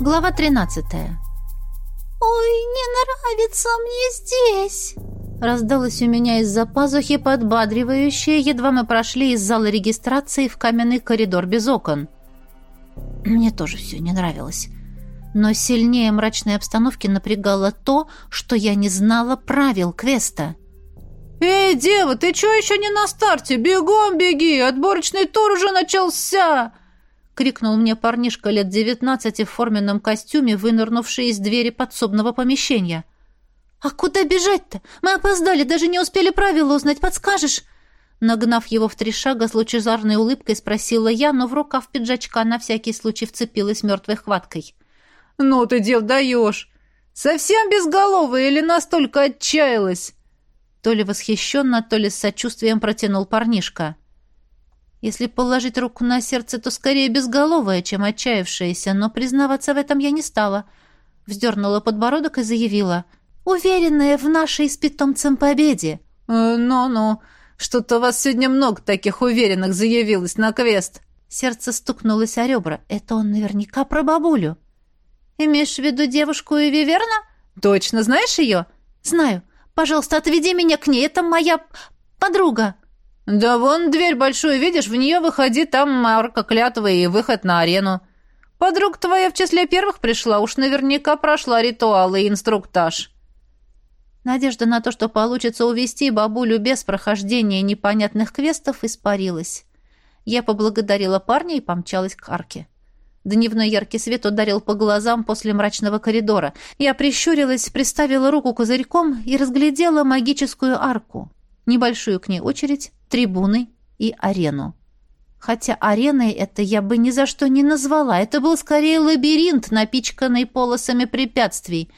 Глава 13 «Ой, не нравится мне здесь!» Раздалось у меня из-за пазухи подбадривающее, едва мы прошли из зала регистрации в каменный коридор без окон. Мне тоже все не нравилось. Но сильнее мрачной обстановки напрягало то, что я не знала правил квеста. «Эй, дева, ты чё еще не на старте? Бегом беги! Отборочный тур уже начался!» — крикнул мне парнишка лет девятнадцати в форменном костюме, вынырнувший из двери подсобного помещения. «А куда бежать-то? Мы опоздали, даже не успели правила узнать. Подскажешь?» Нагнав его в три шага с лучезарной улыбкой, спросила я, но в рукав пиджачка на всякий случай вцепилась мертвой хваткой. «Ну ты, дел даешь! Совсем безголовая или настолько отчаялась?» То ли восхищенно, то ли с сочувствием протянул парнишка. Если положить руку на сердце, то скорее безголовая, чем отчаявшаяся, но признаваться в этом я не стала. Вздернула подбородок и заявила. «Уверенная в нашей с питомцем победе». «Э, «Ну-ну, что-то у вас сегодня много таких уверенных заявилось на квест». Сердце стукнулось о ребра. «Это он наверняка про бабулю». «Имеешь в виду девушку и Виверна?» «Точно знаешь ее?» «Знаю. Пожалуйста, отведи меня к ней. Это моя подруга». «Да вон дверь большую, видишь, в нее выходи, там арка клятвы и выход на арену. Подруга твоя в числе первых пришла, уж наверняка прошла ритуалы и инструктаж». Надежда на то, что получится увести бабулю без прохождения непонятных квестов, испарилась. Я поблагодарила парня и помчалась к арке. Дневной яркий свет ударил по глазам после мрачного коридора. Я прищурилась, приставила руку козырьком и разглядела магическую арку. Небольшую к ней очередь, трибуны и арену. Хотя ареной это я бы ни за что не назвала. Это был скорее лабиринт, напичканный полосами препятствий.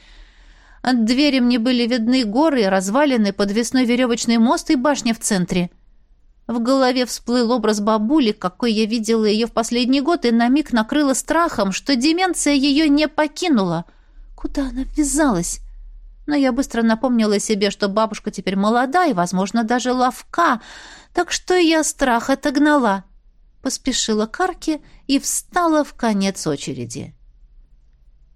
От двери мне были видны горы, развалины, подвесной веревочный мост и башня в центре. В голове всплыл образ бабули, какой я видела ее в последний год, и на миг накрыла страхом, что деменция ее не покинула. Куда она ввязалась? Но я быстро напомнила себе, что бабушка теперь молода и, возможно, даже ловка, так что я страх отогнала. Поспешила к арке и встала в конец очереди.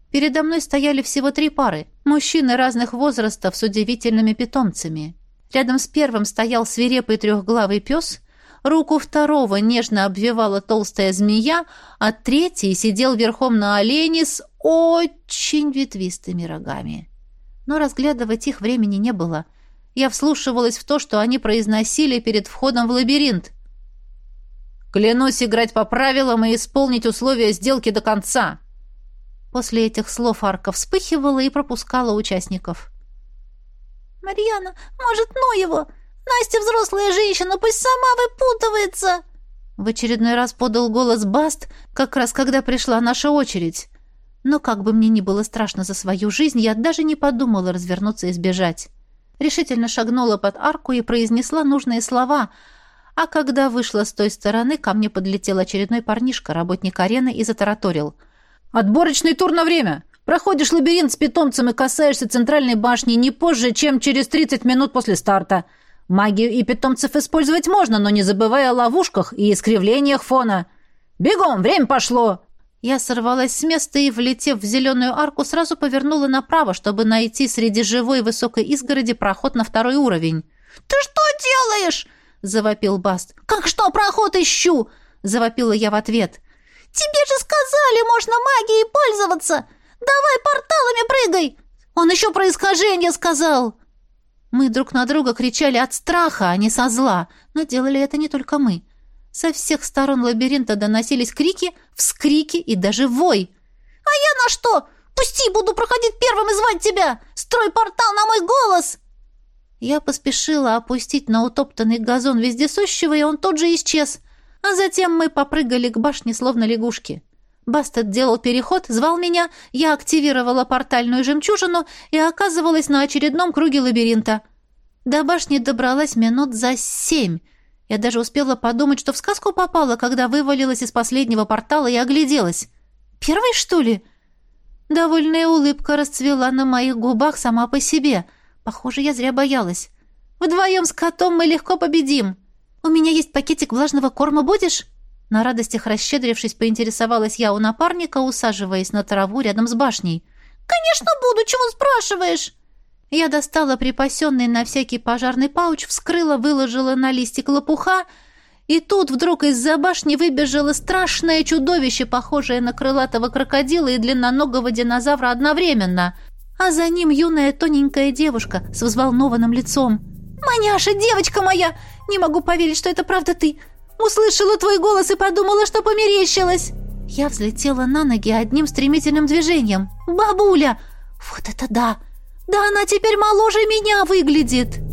Передо мной стояли всего три пары, мужчины разных возрастов с удивительными питомцами. Рядом с первым стоял свирепый трехглавый пес, руку второго нежно обвивала толстая змея, а третий сидел верхом на олене с очень ветвистыми рогами. Но разглядывать их времени не было. Я вслушивалась в то, что они произносили перед входом в лабиринт. «Клянусь играть по правилам и исполнить условия сделки до конца!» После этих слов арка вспыхивала и пропускала участников. «Марьяна, может, ну его? Настя взрослая женщина, пусть сама выпутывается!» В очередной раз подал голос Баст, как раз когда пришла наша очередь. Но как бы мне ни было страшно за свою жизнь, я даже не подумала развернуться и сбежать. Решительно шагнула под арку и произнесла нужные слова, а когда вышла с той стороны, ко мне подлетел очередной парнишка, работник арены, и затараторил. «Отборочный тур на время! Проходишь лабиринт с питомцем и касаешься центральной башни не позже, чем через 30 минут после старта. Магию и питомцев использовать можно, но не забывай о ловушках и искривлениях фона. Бегом, время пошло!» Я сорвалась с места и, влетев в зеленую арку, сразу повернула направо, чтобы найти среди живой высокой изгороди проход на второй уровень. «Ты что делаешь?» — завопил Баст. «Как что, проход ищу!» — завопила я в ответ. «Тебе же сказали, можно магией пользоваться! Давай порталами прыгай!» «Он еще про искажение сказал!» Мы друг на друга кричали от страха, а не со зла, но делали это не только мы. Со всех сторон лабиринта доносились крики, вскрики и даже вой. «А я на что? Пусти, буду проходить первым и звать тебя! Строй портал на мой голос!» Я поспешила опустить на утоптанный газон вездесущего, и он тут же исчез. А затем мы попрыгали к башне, словно лягушки. Бастет делал переход, звал меня, я активировала портальную жемчужину и оказывалась на очередном круге лабиринта. До башни добралась минут за семь. Я даже успела подумать, что в сказку попала, когда вывалилась из последнего портала и огляделась. Первый, что ли? Довольная улыбка расцвела на моих губах сама по себе. Похоже, я зря боялась. Вдвоем с котом мы легко победим. У меня есть пакетик влажного корма, будешь? На радостях расщедрившись, поинтересовалась я у напарника, усаживаясь на траву рядом с башней. «Конечно буду, чего спрашиваешь?» Я достала припасенный на всякий пожарный пауч, вскрыла, выложила на листик лопуха, и тут вдруг из-за башни выбежало страшное чудовище, похожее на крылатого крокодила и длинноногого динозавра одновременно, а за ним юная тоненькая девушка с взволнованным лицом. «Маняша, девочка моя! Не могу поверить, что это правда ты! Услышала твой голос и подумала, что померещилась!» Я взлетела на ноги одним стремительным движением. «Бабуля! Вот это да! Да она теперь моложе меня выглядит!»